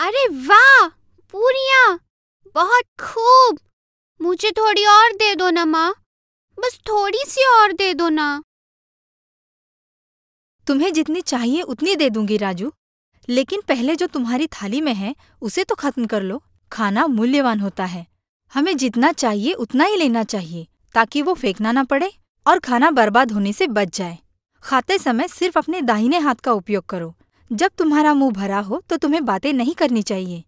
अरे वाह, पूरियाँ। बहुत खूब। मुझे थोड़ी और दे दो ना माँ। बस थोड़ी सी और दे दो ना। तुम्हें जितनी चाहिए उतनी दे दूँगी, राजू। लेकिन पहले जो तुम्हारी थाली में है, उसे तो खत्म कर लो। खाना मूल्यवान होता है। हमें जितना चाहिए उतना ही लेना चाहिए, ताकि वो फेंकना ना पड़े और खाना बर्बाद होने से बच जाए। खाते समय सिर्फ़ अपने दाहिने हाथ का उपयोग करो। जब तुम्हारा मुँह भरा हो तो तुम्हें बातें नहीं करनी चाहिए।